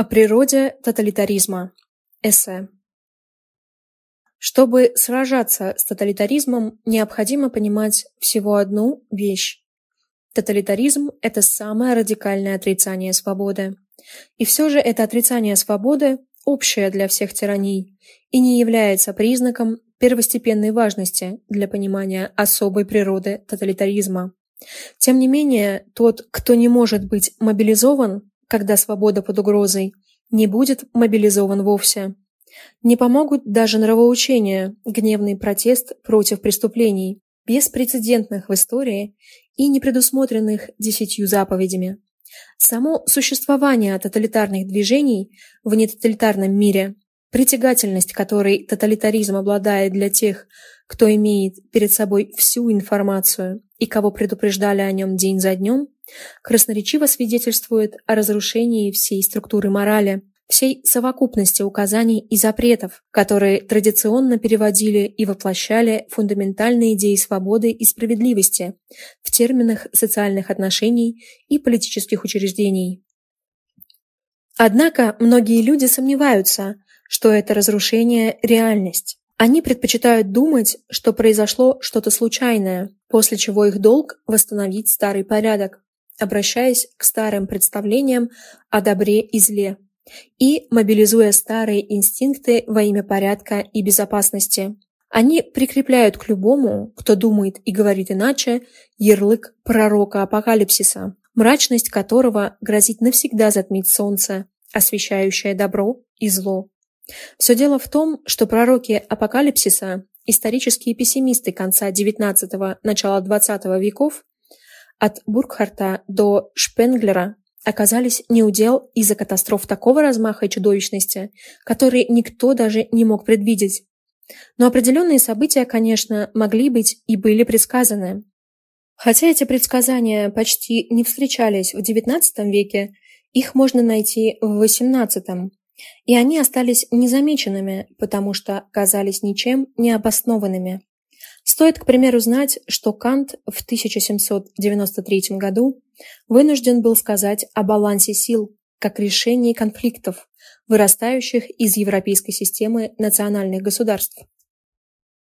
О природе тоталитаризма. Эссе. Чтобы сражаться с тоталитаризмом, необходимо понимать всего одну вещь. Тоталитаризм – это самое радикальное отрицание свободы. И все же это отрицание свободы общее для всех тираний и не является признаком первостепенной важности для понимания особой природы тоталитаризма. Тем не менее, тот, кто не может быть мобилизован, когда свобода под угрозой, не будет мобилизован вовсе. Не помогут даже нравоучения, гневный протест против преступлений, беспрецедентных в истории и не предусмотренных десятью заповедями. Само существование тоталитарных движений в нетоталитарном мире, притягательность которой тоталитаризм обладает для тех, кто имеет перед собой всю информацию и кого предупреждали о нем день за днем, красноречиво свидетельствует о разрушении всей структуры морали, всей совокупности указаний и запретов, которые традиционно переводили и воплощали фундаментальные идеи свободы и справедливости в терминах социальных отношений и политических учреждений. Однако многие люди сомневаются, что это разрушение – реальность. Они предпочитают думать, что произошло что-то случайное, после чего их долг – восстановить старый порядок, обращаясь к старым представлениям о добре и зле и мобилизуя старые инстинкты во имя порядка и безопасности. Они прикрепляют к любому, кто думает и говорит иначе, ярлык пророка апокалипсиса, мрачность которого грозит навсегда затмить солнце, освещающее добро и зло. Все дело в том, что пророки апокалипсиса, исторические пессимисты конца XIX – начала XX веков, от Буркхарта до Шпенглера оказались неудел из-за катастроф такого размаха и чудовищности, которые никто даже не мог предвидеть. Но определенные события, конечно, могли быть и были предсказаны. Хотя эти предсказания почти не встречались в XIX веке, их можно найти в XVIII, и они остались незамеченными, потому что казались ничем не обоснованными. Стоит, к примеру, знать, что Кант в 1793 году вынужден был сказать о балансе сил как решении конфликтов, вырастающих из европейской системы национальных государств.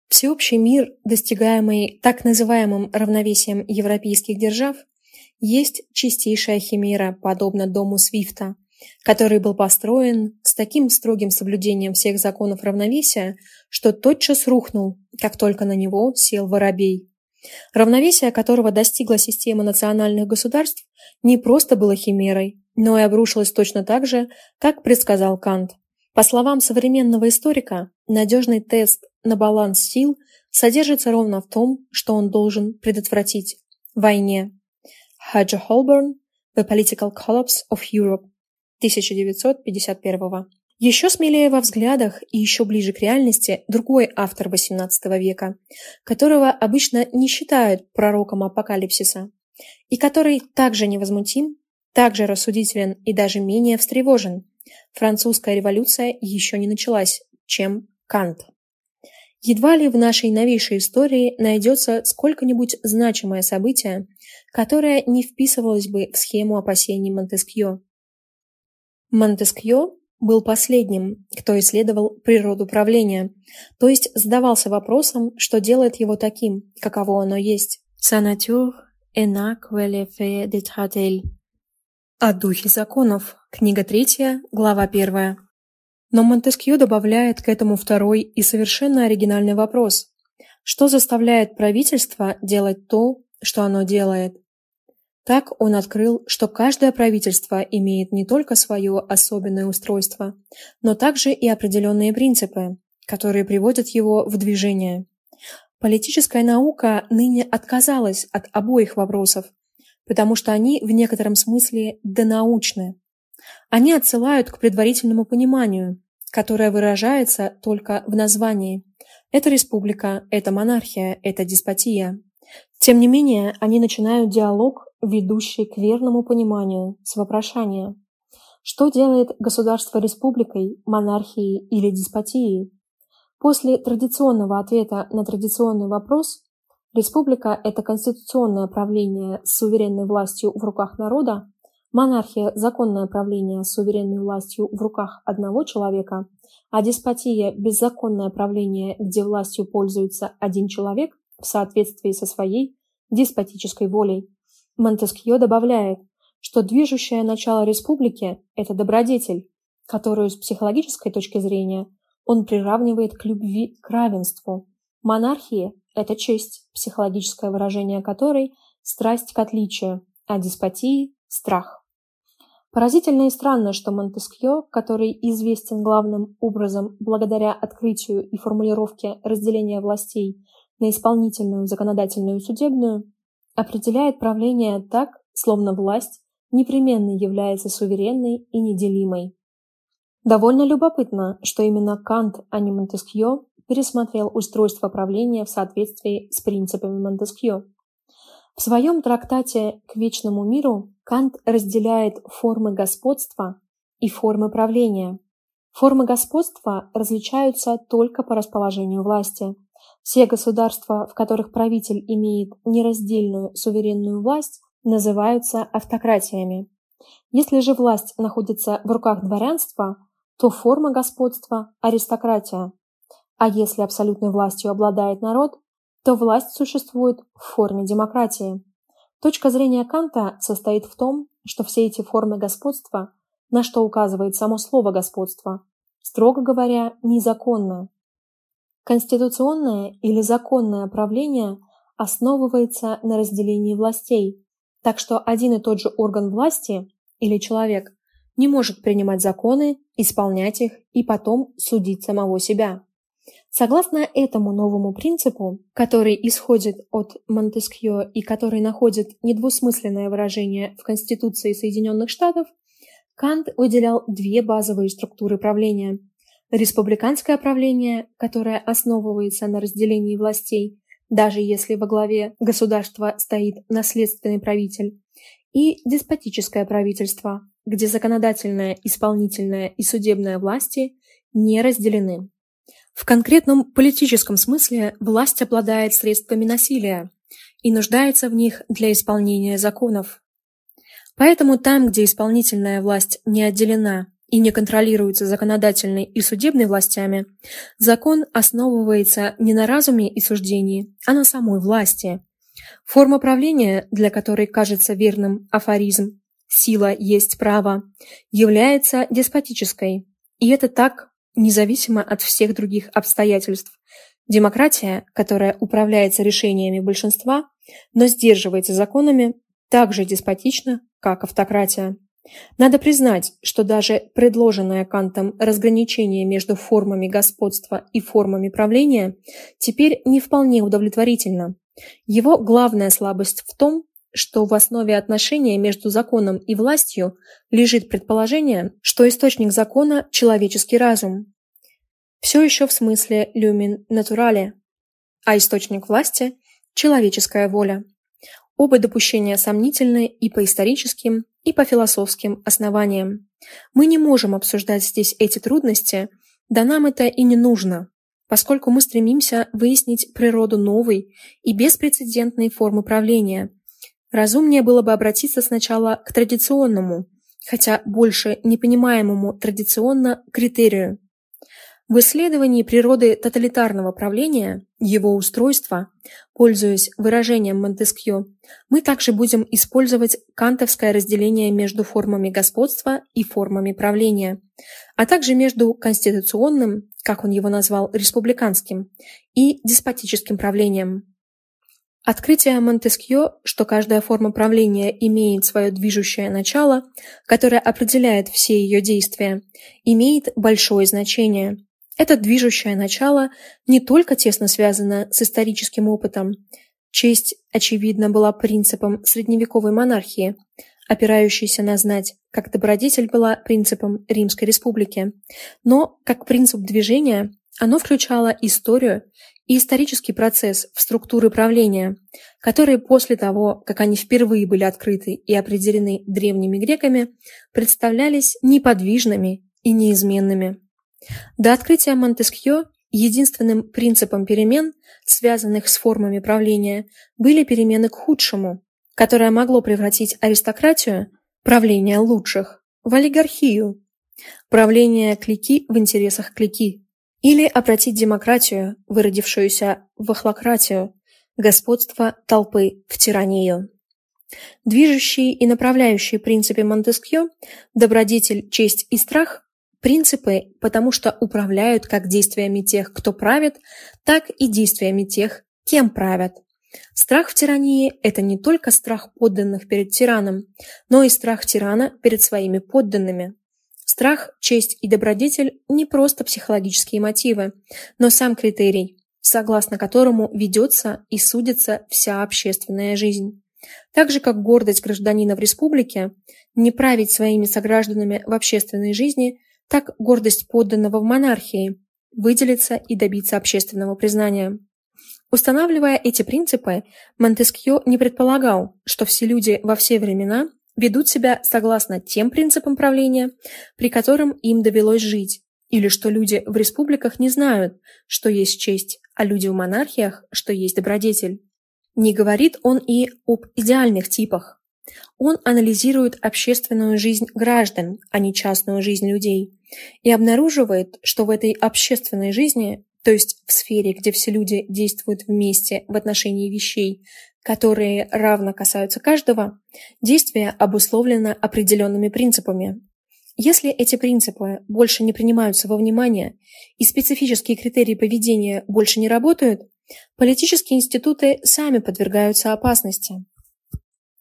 Всеобщий мир, достигаемый так называемым равновесием европейских держав, есть чистейшая химера, подобно дому Свифта, который был построен таким строгим соблюдением всех законов равновесия, что тотчас рухнул, как только на него сел воробей. Равновесие которого достигла система национальных государств, не просто было химерой, но и обрушилось точно так же, как предсказал Кант. По словам современного историка, надежный тест на баланс сил содержится ровно в том, что он должен предотвратить – войне. Хаджа Холборн «The Political Collapse of Europe» 1951 Еще смелее во взглядах и еще ближе к реальности другой автор XVIII века, которого обычно не считают пророком апокалипсиса, и который также невозмутим, также рассудителен и даже менее встревожен. Французская революция еще не началась, чем Кант. Едва ли в нашей новейшей истории найдется сколько-нибудь значимое событие, которое не вписывалось бы в схему опасений Монтескьё. Монтескьё был последним, кто исследовал природу правления, то есть задавался вопросом, что делает его таким, каково оно есть. «Sa nature est fait d'être О духе законов. Книга третья, глава первая. Но Монтескьё добавляет к этому второй и совершенно оригинальный вопрос. Что заставляет правительство делать то, что оно делает? Так он открыл, что каждое правительство имеет не только свое особенное устройство, но также и определенные принципы, которые приводят его в движение. Политическая наука ныне отказалась от обоих вопросов, потому что они в некотором смысле донаучны. Они отсылают к предварительному пониманию, которое выражается только в названии. Это республика, это монархия, это деспотия. Тем не менее, они начинают диалог ведущий к верному пониманию с вопрошания. Что делает государство республикой, монархией или деспотией? После традиционного ответа на традиционный вопрос «Республика – это конституционное правление с суверенной властью в руках народа», Монархия – законное правление с суверенной властью в руках одного человека, а деспотия – беззаконное правление, где властью пользуется один человек в соответствии со своей деспотической волей. Монтескье добавляет, что движущее начало республики – это добродетель, которую с психологической точки зрения он приравнивает к любви к равенству. Монархия – это честь, психологическое выражение которой – страсть к отличию, а деспотии – страх. Поразительно и странно, что Монтескье, который известен главным образом благодаря открытию и формулировке разделения властей на исполнительную, законодательную и судебную, определяет правление так, словно власть непременно является суверенной и неделимой. Довольно любопытно, что именно Кант, а не Монтескье, пересмотрел устройство правления в соответствии с принципами Монтескье. В своем трактате «К вечному миру» Кант разделяет формы господства и формы правления. Формы господства различаются только по расположению власти. Все государства, в которых правитель имеет нераздельную суверенную власть, называются автократиями. Если же власть находится в руках дворянства, то форма господства – аристократия. А если абсолютной властью обладает народ, то власть существует в форме демократии. Точка зрения Канта состоит в том, что все эти формы господства, на что указывает само слово господство, строго говоря, незаконны. Конституционное или законное правление основывается на разделении властей, так что один и тот же орган власти или человек не может принимать законы, исполнять их и потом судить самого себя. Согласно этому новому принципу, который исходит от Монтескье и который находит недвусмысленное выражение в Конституции Соединенных Штатов, Кант выделял две базовые структуры правления. Республиканское правление, которое основывается на разделении властей, даже если во главе государства стоит наследственный правитель, и деспотическое правительство, где законодательная, исполнительная и судебная власти не разделены. В конкретном политическом смысле власть обладает средствами насилия и нуждается в них для исполнения законов. Поэтому там, где исполнительная власть не отделена и не контролируется законодательной и судебной властями, закон основывается не на разуме и суждении, а на самой власти. Форма правления, для которой кажется верным афоризм «сила есть право», является деспотической. И это так независимо от всех других обстоятельств. Демократия, которая управляется решениями большинства, но сдерживается законами, так же деспотична, как автократия. Надо признать, что даже предложенное Кантом разграничение между формами господства и формами правления теперь не вполне удовлетворительно. Его главная слабость в том, что в основе отношения между законом и властью лежит предположение, что источник закона – человеческий разум. Все еще в смысле люмин натурале, а источник власти – человеческая воля. Оба допущения сомнительны и по историческим, и по философским основаниям. Мы не можем обсуждать здесь эти трудности, да нам это и не нужно, поскольку мы стремимся выяснить природу новой и беспрецедентной формы правления, Разумнее было бы обратиться сначала к традиционному, хотя больше непонимаемому традиционно критерию. В исследовании природы тоталитарного правления, его устройства, пользуясь выражением Монтескье, мы также будем использовать кантовское разделение между формами господства и формами правления, а также между конституционным, как он его назвал, республиканским, и деспотическим правлением. Открытие Монтескье, что каждая форма правления имеет свое движущее начало, которое определяет все ее действия, имеет большое значение. Это движущее начало не только тесно связано с историческим опытом. Честь, очевидно, была принципом средневековой монархии, опирающейся на знать, как добродетель была принципом Римской республики. Но, как принцип движения, оно включало историю и исторический процесс в структуры правления, которые после того, как они впервые были открыты и определены древними греками, представлялись неподвижными и неизменными. До открытия Монтескье единственным принципом перемен, связанных с формами правления, были перемены к худшему, которое могло превратить аристократию, правление лучших в олигархию, правление клики в интересах клики, или обратить демократию, выродившуюся в охлократию, господство толпы в тиранию. Движущие и направляющие принципы Монтескьё – добродетель, честь и страх – принципы, потому что управляют как действиями тех, кто правит, так и действиями тех, кем правят. Страх в тирании – это не только страх подданных перед тираном, но и страх тирана перед своими подданными. Страх, честь и добродетель – не просто психологические мотивы, но сам критерий, согласно которому ведется и судится вся общественная жизнь. Так же, как гордость гражданина в республике не править своими согражданами в общественной жизни, так гордость подданного в монархии – выделиться и добиться общественного признания. Устанавливая эти принципы, Монтескьё не предполагал, что все люди во все времена ведут себя согласно тем принципам правления, при котором им довелось жить, или что люди в республиках не знают, что есть честь, а люди в монархиях, что есть добродетель. Не говорит он и об идеальных типах. Он анализирует общественную жизнь граждан, а не частную жизнь людей, и обнаруживает, что в этой общественной жизни, то есть в сфере, где все люди действуют вместе в отношении вещей, которые равно касаются каждого, действие обусловлено определенными принципами. Если эти принципы больше не принимаются во внимание и специфические критерии поведения больше не работают, Политические институты сами подвергаются опасности.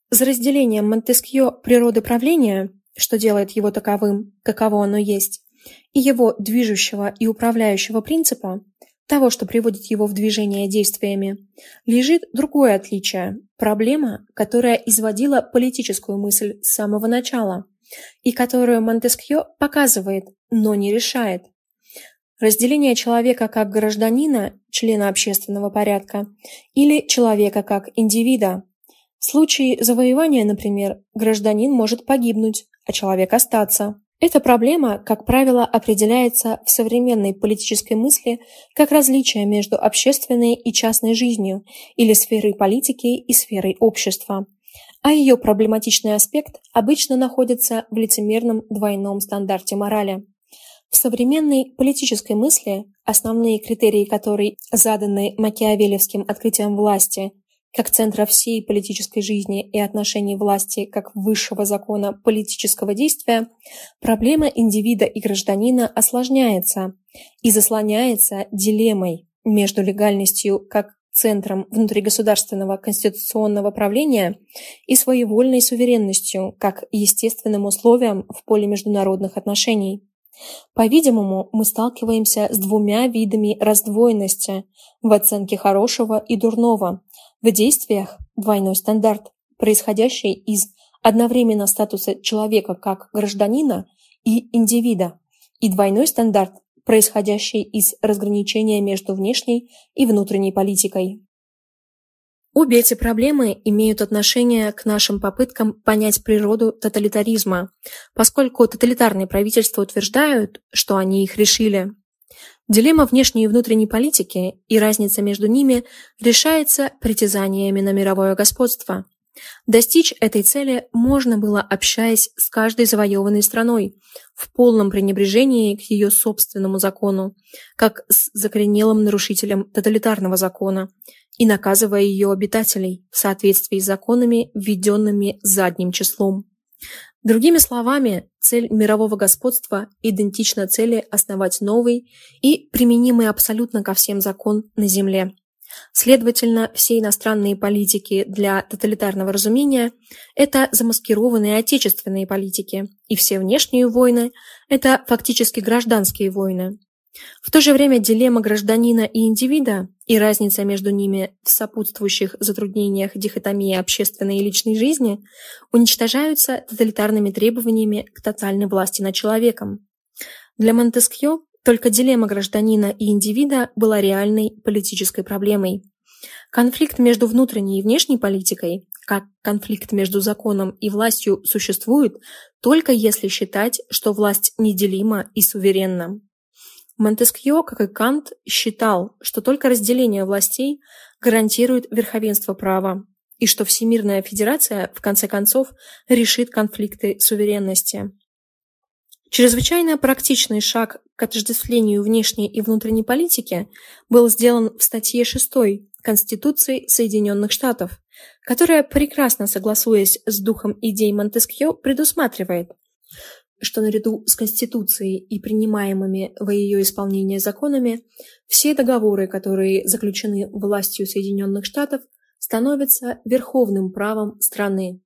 За разделением Монтескьё природы правления, что делает его таковым, каково оно есть, и его движущего и управляющего принципа, того, что приводит его в движение действиями, лежит другое отличие – проблема, которая изводила политическую мысль с самого начала и которую Монтескьё показывает, но не решает. Разделение человека как гражданина, члена общественного порядка, или человека как индивида. В случае завоевания, например, гражданин может погибнуть, а человек остаться. Эта проблема, как правило, определяется в современной политической мысли как различие между общественной и частной жизнью или сферой политики и сферой общества. А ее проблематичный аспект обычно находится в лицемерном двойном стандарте морали. В современной политической мысли, основные критерии которой заданы макиавелевским открытием власти как центра всей политической жизни и отношений власти как высшего закона политического действия, проблема индивида и гражданина осложняется и заслоняется дилеммой между легальностью как центром внутригосударственного конституционного правления и своевольной суверенностью как естественным условием в поле международных отношений. По-видимому, мы сталкиваемся с двумя видами раздвоенности в оценке хорошего и дурного, в действиях двойной стандарт, происходящий из одновременно статуса человека как гражданина и индивида, и двойной стандарт, происходящий из разграничения между внешней и внутренней политикой. Обе эти проблемы имеют отношение к нашим попыткам понять природу тоталитаризма, поскольку тоталитарные правительства утверждают, что они их решили. Дилемма внешней и внутренней политики и разница между ними решается притязаниями на мировое господство. Достичь этой цели можно было, общаясь с каждой завоеванной страной, в полном пренебрежении к ее собственному закону, как с закоренелым нарушителем тоталитарного закона, и наказывая ее обитателей в соответствии с законами, введенными задним числом. Другими словами, цель мирового господства идентична цели основать новый и применимый абсолютно ко всем закон на Земле. Следовательно, все иностранные политики для тоталитарного разумения – это замаскированные отечественные политики, и все внешние войны – это фактически гражданские войны. В то же время дилемма гражданина и индивида и разница между ними в сопутствующих затруднениях дихотомии общественной и личной жизни уничтожаются тоталитарными требованиями к тотальной власти над человеком. Для Монтескьё только дилемма гражданина и индивида была реальной политической проблемой. Конфликт между внутренней и внешней политикой, как конфликт между законом и властью, существует только если считать, что власть неделима и суверенна. Монтескьё, как и Кант, считал, что только разделение властей гарантирует верховенство права. и что Всемирная Федерация, в конце концов, решит конфликты суверенности. Чрезвычайно практичный шаг к отождествлению внешней и внутренней политики был сделан в статье 6 Конституции Соединенных Штатов, которая, прекрасно согласуясь с духом идей Монтескьё, предусматривает, что наряду с Конституцией и принимаемыми во ее исполнение законами, все договоры, которые заключены властью Соединенных Штатов, становятся верховным правом страны.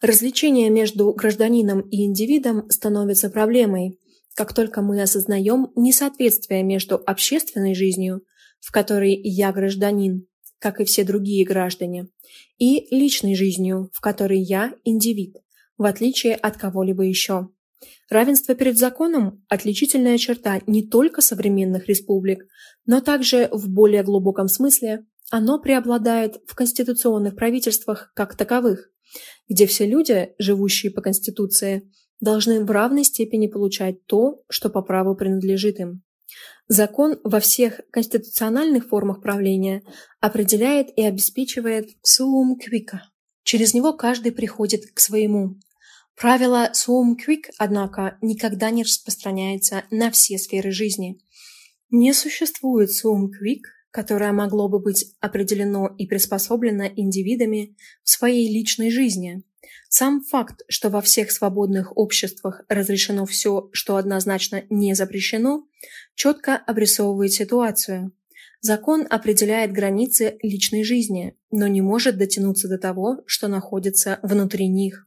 Различение между гражданином и индивидом становится проблемой, как только мы осознаем несоответствие между общественной жизнью, в которой я гражданин, как и все другие граждане, и личной жизнью, в которой я индивид, в отличие от кого-либо еще. Равенство перед законом – отличительная черта не только современных республик, но также в более глубоком смысле оно преобладает в конституционных правительствах как таковых, где все люди, живущие по Конституции, должны в равной степени получать то, что по праву принадлежит им. Закон во всех конституциональных формах правления определяет и обеспечивает suum quicca. Через него каждый приходит к своему. Правило suum quic, однако, никогда не распространяется на все сферы жизни. Не существует suum quic, которое могло бы быть определено и приспособлено индивидами в своей личной жизни. Сам факт, что во всех свободных обществах разрешено все, что однозначно не запрещено, четко обрисовывает ситуацию. Закон определяет границы личной жизни, но не может дотянуться до того, что находится внутри них.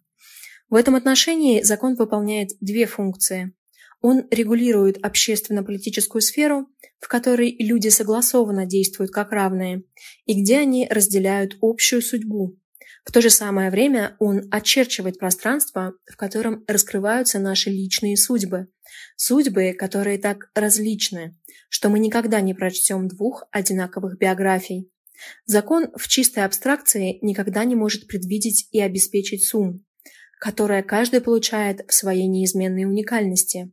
В этом отношении закон выполняет две функции. Он регулирует общественно-политическую сферу, в которой люди согласованно действуют как равные, и где они разделяют общую судьбу. В то же самое время он очерчивает пространство, в котором раскрываются наши личные судьбы. Судьбы, которые так различны, что мы никогда не прочтем двух одинаковых биографий. Закон в чистой абстракции никогда не может предвидеть и обеспечить сумм, которая каждый получает в своей неизменной уникальности.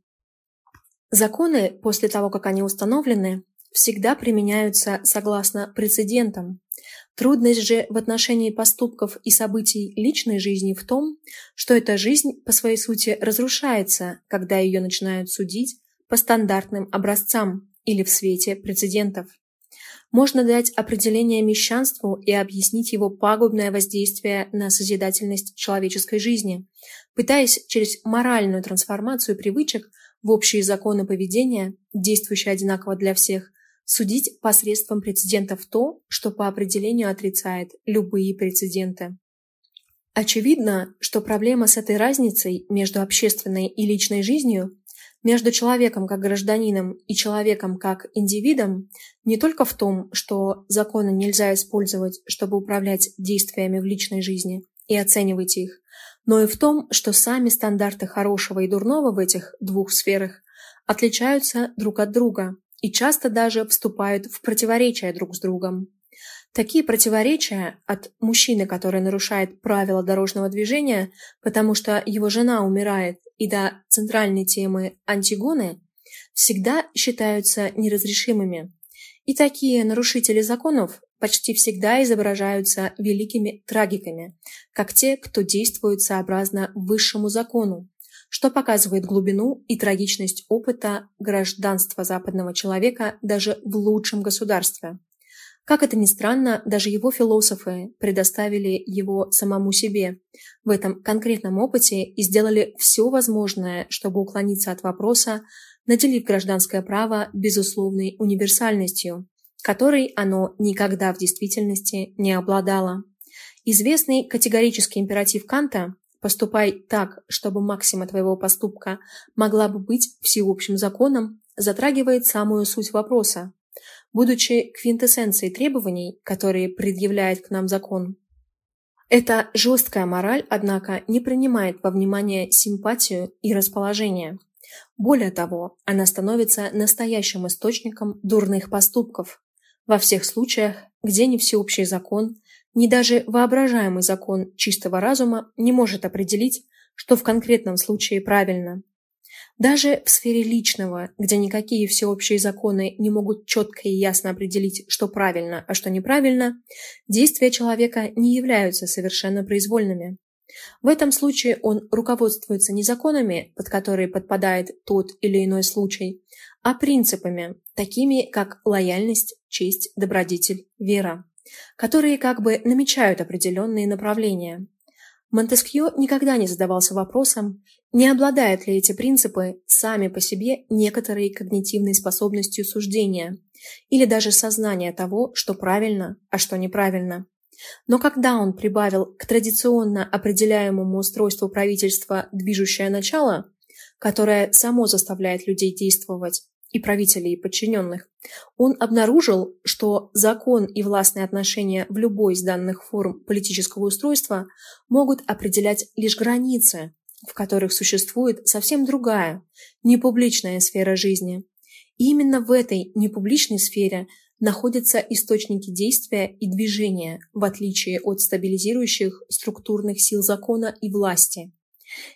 Законы, после того, как они установлены, всегда применяются согласно прецедентам. Трудность же в отношении поступков и событий личной жизни в том, что эта жизнь по своей сути разрушается, когда ее начинают судить по стандартным образцам или в свете прецедентов. Можно дать определение мещанству и объяснить его пагубное воздействие на созидательность человеческой жизни, пытаясь через моральную трансформацию привычек в общие законы поведения, действующие одинаково для всех, судить посредством прецедентов то, что по определению отрицает любые прецеденты. Очевидно, что проблема с этой разницей между общественной и личной жизнью, между человеком как гражданином и человеком как индивидом, не только в том, что законы нельзя использовать, чтобы управлять действиями в личной жизни и оценивать их, но и в том, что сами стандарты хорошего и дурного в этих двух сферах отличаются друг от друга и часто даже вступают в противоречия друг с другом. Такие противоречия от мужчины, который нарушает правила дорожного движения, потому что его жена умирает, и до центральной темы Антигоны, всегда считаются неразрешимыми. И такие нарушители законов почти всегда изображаются великими трагиками, как те, кто действует сообразно высшему закону, что показывает глубину и трагичность опыта гражданства западного человека даже в лучшем государстве. Как это ни странно, даже его философы предоставили его самому себе в этом конкретном опыте и сделали все возможное, чтобы уклониться от вопроса, наделив гражданское право безусловной универсальностью, которой оно никогда в действительности не обладало. Известный категорический императив Канта «поступай так, чтобы максима твоего поступка могла бы быть всеобщим законом» затрагивает самую суть вопроса, будучи квинтэссенцией требований, которые предъявляет к нам закон. Эта жесткая мораль, однако, не принимает во внимание симпатию и расположение. Более того, она становится настоящим источником дурных поступков. Во всех случаях, где ни всеобщий закон, ни даже воображаемый закон чистого разума не может определить, что в конкретном случае правильно. Даже в сфере личного, где никакие всеобщие законы не могут четко и ясно определить, что правильно, а что неправильно, действия человека не являются совершенно произвольными. В этом случае он руководствуется не законами, под которые подпадает тот или иной случай, а принципами, такими как лояльность, честь, добродетель, вера, которые как бы намечают определенные направления. Монтескьё никогда не задавался вопросом, не обладают ли эти принципы сами по себе некоторой когнитивной способностью суждения или даже сознания того, что правильно, а что неправильно. Но когда он прибавил к традиционно определяемому устройству правительства движущее начало, которое само заставляет людей действовать, и правителей, и подчиненных, он обнаружил, что закон и властные отношения в любой из данных форм политического устройства могут определять лишь границы, в которых существует совсем другая, непубличная сфера жизни. И именно в этой непубличной сфере находятся источники действия и движения, в отличие от стабилизирующих структурных сил закона и власти.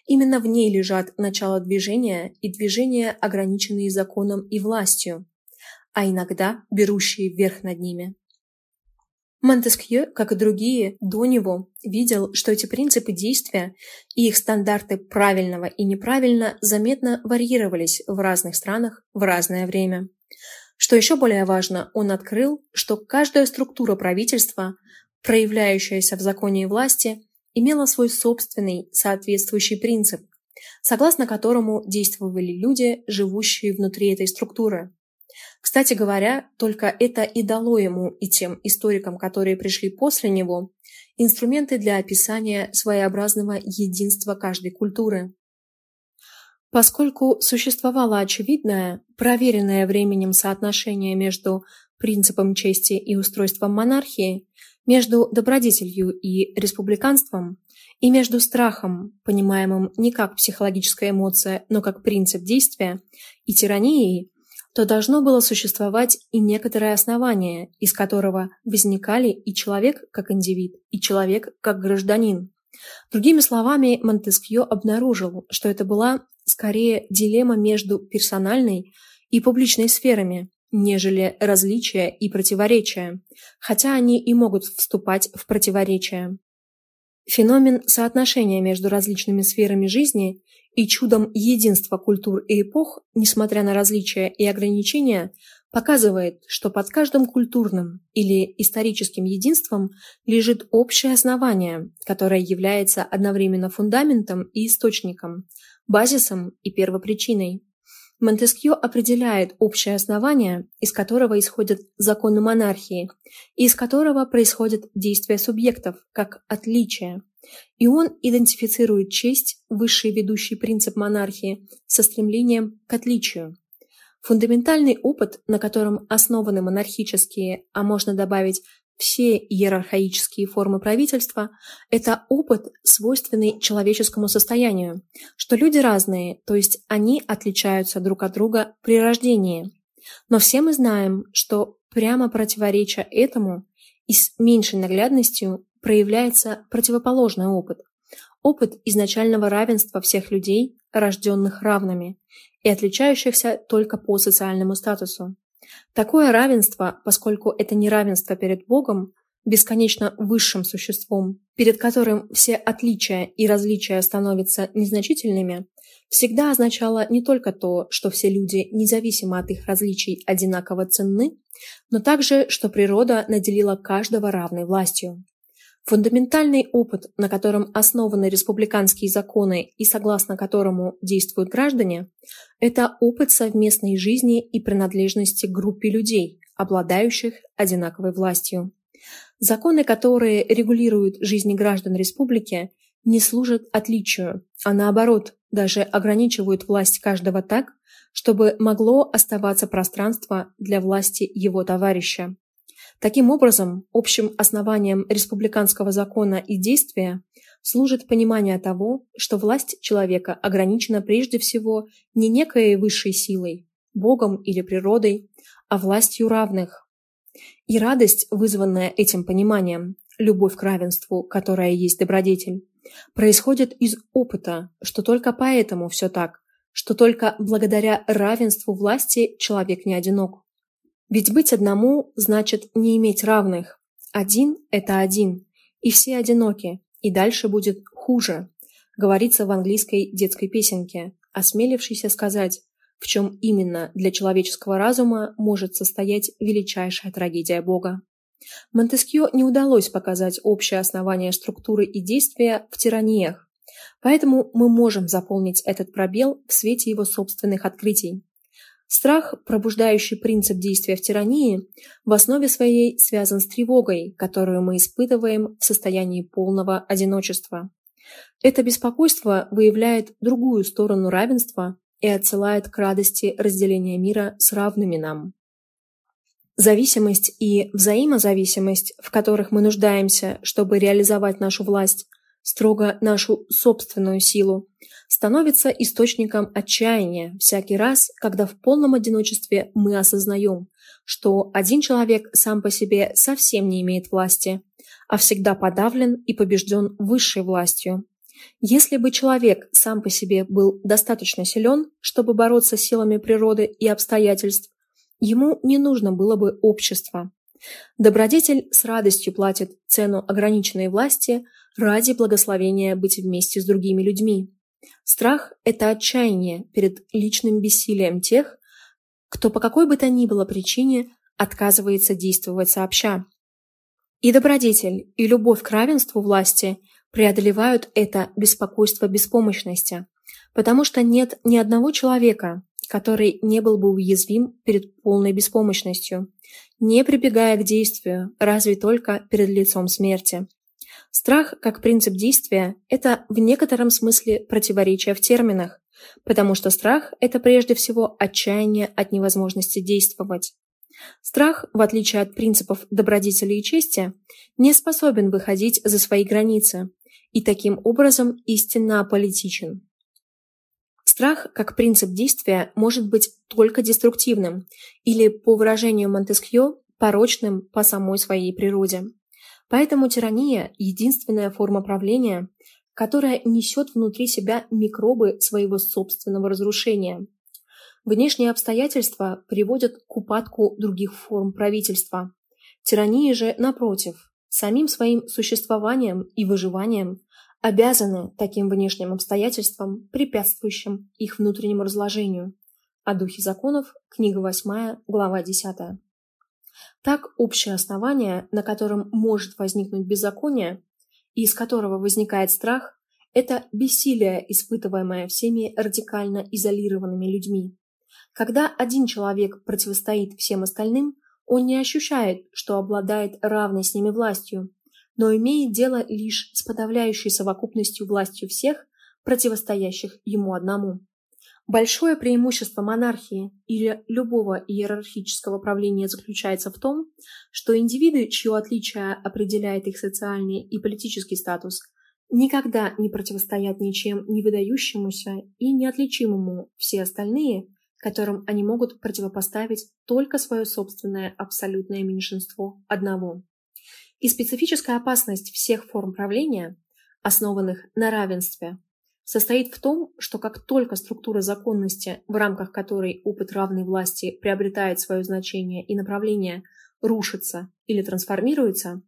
Именно в ней лежат начало движения и движения, ограниченные законом и властью, а иногда берущие верх над ними. Монтескье, как и другие до него, видел, что эти принципы действия и их стандарты правильного и неправильно заметно варьировались в разных странах в разное время. Что еще более важно, он открыл, что каждая структура правительства, проявляющаяся в законе и власти, имела свой собственный соответствующий принцип, согласно которому действовали люди, живущие внутри этой структуры. Кстати говоря, только это и дало ему и тем историкам, которые пришли после него, инструменты для описания своеобразного единства каждой культуры. Поскольку существовало очевидное, проверенное временем соотношение между принципом чести и устройством монархии, между добродетелью и республиканством, и между страхом, понимаемым не как психологическая эмоция, но как принцип действия, и тиранией, то должно было существовать и некоторое основание, из которого возникали и человек как индивид, и человек как гражданин. Другими словами, Монтескьё обнаружил, что это была скорее дилемма между персональной и публичной сферами, нежели различия и противоречия, хотя они и могут вступать в противоречия. Феномен соотношения между различными сферами жизни и чудом единства культур и эпох, несмотря на различия и ограничения, показывает, что под каждым культурным или историческим единством лежит общее основание, которое является одновременно фундаментом и источником, базисом и первопричиной. Монтескьё определяет общее основание, из которого исходят законы монархии, и из которого происходят действия субъектов, как отличие. И он идентифицирует честь, высший ведущий принцип монархии, со стремлением к отличию. Фундаментальный опыт, на котором основаны монархические, а можно добавить все иерархические формы правительства – это опыт, свойственный человеческому состоянию, что люди разные, то есть они отличаются друг от друга при рождении. Но все мы знаем, что прямо противореча этому и с меньшей наглядностью проявляется противоположный опыт. Опыт изначального равенства всех людей, рожденных равными, и отличающихся только по социальному статусу. Такое равенство, поскольку это не равенство перед Богом, бесконечно высшим существом, перед которым все отличия и различия становятся незначительными, всегда означало не только то, что все люди, независимо от их различий, одинаково ценны, но также, что природа наделила каждого равной властью. Фундаментальный опыт, на котором основаны республиканские законы и согласно которому действуют граждане, это опыт совместной жизни и принадлежности группе людей, обладающих одинаковой властью. Законы, которые регулируют жизни граждан республики, не служат отличию, а наоборот, даже ограничивают власть каждого так, чтобы могло оставаться пространство для власти его товарища. Таким образом, общим основанием республиканского закона и действия служит понимание того, что власть человека ограничена прежде всего не некой высшей силой, Богом или природой, а властью равных. И радость, вызванная этим пониманием, любовь к равенству, которая есть добродетель, происходит из опыта, что только поэтому все так, что только благодаря равенству власти человек не одинок. Ведь быть одному значит не иметь равных. Один – это один, и все одиноки, и дальше будет хуже, говорится в английской детской песенке, осмелившейся сказать, в чем именно для человеческого разума может состоять величайшая трагедия Бога. Монтескьё не удалось показать общее основание структуры и действия в тираниях, поэтому мы можем заполнить этот пробел в свете его собственных открытий. Страх, пробуждающий принцип действия в тирании, в основе своей связан с тревогой, которую мы испытываем в состоянии полного одиночества. Это беспокойство выявляет другую сторону равенства и отсылает к радости разделения мира с равными нам. Зависимость и взаимозависимость, в которых мы нуждаемся, чтобы реализовать нашу власть, строго нашу собственную силу, становится источником отчаяния всякий раз, когда в полном одиночестве мы осознаем, что один человек сам по себе совсем не имеет власти, а всегда подавлен и побежден высшей властью. Если бы человек сам по себе был достаточно силен, чтобы бороться с силами природы и обстоятельств, ему не нужно было бы общества. Добродетель с радостью платит цену ограниченной власти ради благословения быть вместе с другими людьми. Страх – это отчаяние перед личным бессилием тех, кто по какой бы то ни было причине отказывается действовать сообща. И добродетель, и любовь к равенству власти преодолевают это беспокойство беспомощности, потому что нет ни одного человека, который не был бы уязвим перед полной беспомощностью, не прибегая к действию, разве только перед лицом смерти. Страх, как принцип действия, это в некотором смысле противоречие в терминах, потому что страх – это прежде всего отчаяние от невозможности действовать. Страх, в отличие от принципов добродетели и чести, не способен выходить за свои границы и таким образом истинно аполитичен. Страх, как принцип действия, может быть только деструктивным или, по выражению Монтескьё, порочным по самой своей природе. Поэтому тирания – единственная форма правления, которая несет внутри себя микробы своего собственного разрушения. Внешние обстоятельства приводят к упадку других форм правительства. Тирания же, напротив, самим своим существованием и выживанием обязаны таким внешним обстоятельствам, препятствующим их внутреннему разложению. О духе законов, книга 8, глава 10. Так, общее основание, на котором может возникнуть беззаконие, и из которого возникает страх, это бессилие, испытываемое всеми радикально изолированными людьми. Когда один человек противостоит всем остальным, он не ощущает, что обладает равной с ними властью, но имеет дело лишь с подавляющей совокупностью властью всех, противостоящих ему одному. Большое преимущество монархии или любого иерархического правления заключается в том, что индивиды, чье отличие определяет их социальный и политический статус, никогда не противостоят ничем не выдающемуся и неотличимому все остальные, которым они могут противопоставить только свое собственное абсолютное меньшинство одного. И специфическая опасность всех форм правления, основанных на равенстве, состоит в том, что как только структура законности, в рамках которой опыт равной власти приобретает свое значение и направление, рушится или трансформируется,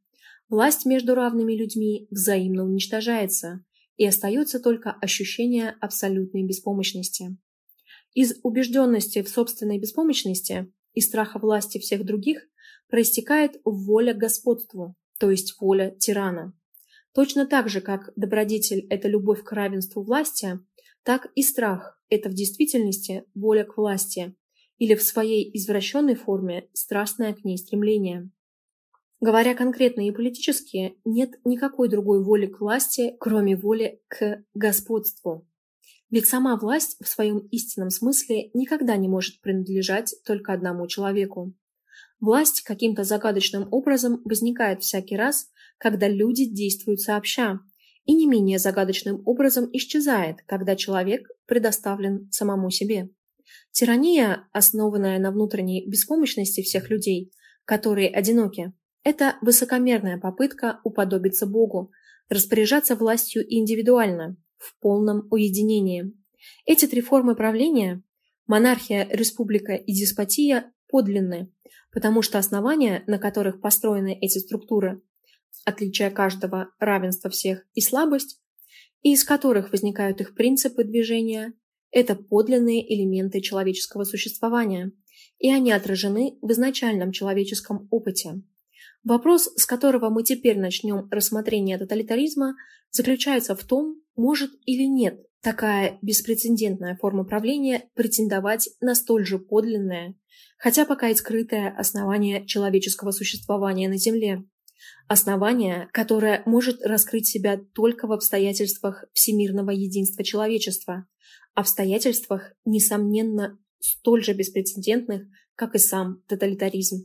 власть между равными людьми взаимно уничтожается, и остается только ощущение абсолютной беспомощности. Из убежденности в собственной беспомощности и страха власти всех других проистекает воля к господству, то есть воля тирана. Точно так же, как добродетель – это любовь к равенству власти, так и страх – это в действительности воля к власти или в своей извращенной форме страстное к ней стремление. Говоря конкретно и политически, нет никакой другой воли к власти, кроме воли к господству. Ведь сама власть в своем истинном смысле никогда не может принадлежать только одному человеку. Власть каким-то загадочным образом возникает всякий раз, когда люди действуют сообща, и не менее загадочным образом исчезает, когда человек предоставлен самому себе. Тирания, основанная на внутренней беспомощности всех людей, которые одиноки, это высокомерная попытка уподобиться Богу, распоряжаться властью индивидуально, в полном уединении. Эти три формы правления – монархия, республика и деспотия – подлинны, потому что основания, на которых построены эти структуры, отличие каждого, равенство всех и слабость, и из которых возникают их принципы движения, это подлинные элементы человеческого существования, и они отражены в изначальном человеческом опыте. Вопрос, с которого мы теперь начнем рассмотрение тоталитаризма, заключается в том, может или нет такая беспрецедентная форма правления претендовать на столь же подлинное, хотя пока и скрытое основание человеческого существования на Земле. Основание, которое может раскрыть себя только в обстоятельствах всемирного единства человечества, обстоятельствах, несомненно, столь же беспрецедентных, как и сам тоталитаризм.